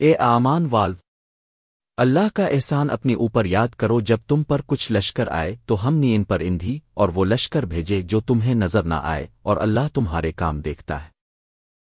اے آمان والو، اللہ کا احسان اپنے اوپر یاد کرو، جب تم پر کچھ لشکر آئے تو ہم نے ان پر اندھی اور وہ لشکر بھیجے جو تمہیں نظر نہ آئے اور اللہ تمہارے کام دیکھتا ہے۔